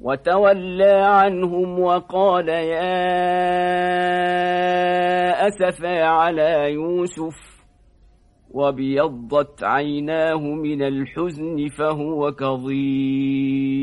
وتولى عنهم وقال يا أسفى على يوسف وابيضت عيناه من الحزن فهو كظيم.